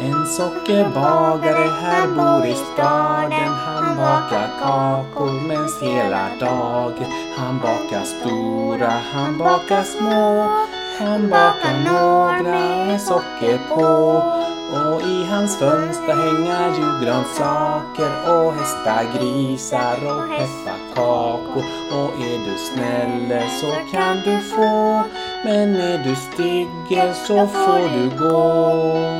En sockerbagare här bor i staden. Han bakar kakor mens hela dagen. Han bakar stora, han bakar små. Han bakar några med socker på. Och i hans fönster hänger julgrönsaker och hästar, grisar och pepparkakor. Och är du snäll så kan du få, men är du stygg så får du gå.